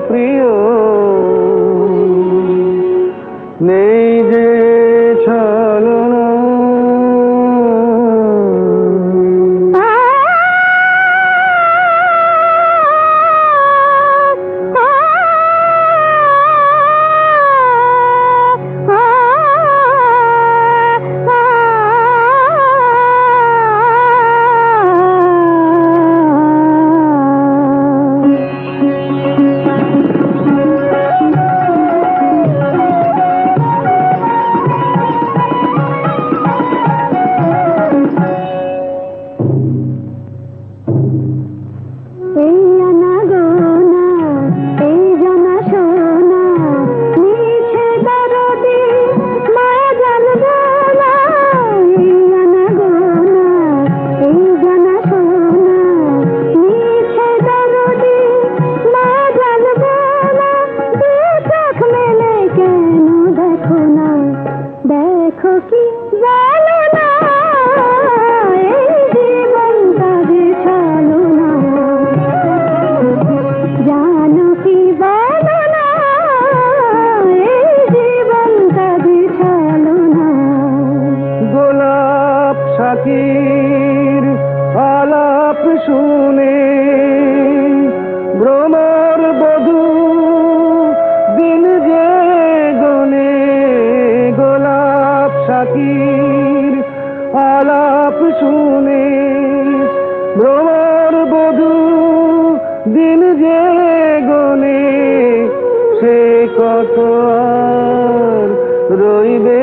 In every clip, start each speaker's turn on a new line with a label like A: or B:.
A: প্রিয় নেই পাখির আলাপ শুনে ভ্রমর বধু দিন যে গনে গোলাপ সাকির আলাপ শুনে ভ্রমর বধু দিন যে গনে সে কত রইবে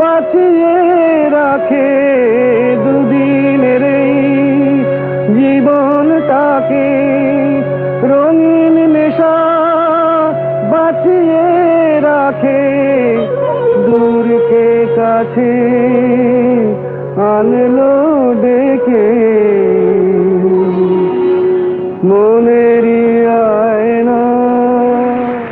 A: বাঁচিয়ে রাখে দুদিনের জীবনটাকে। রঙিন নেশা বাঁচিয়ে রাখে দূরকে কাছে।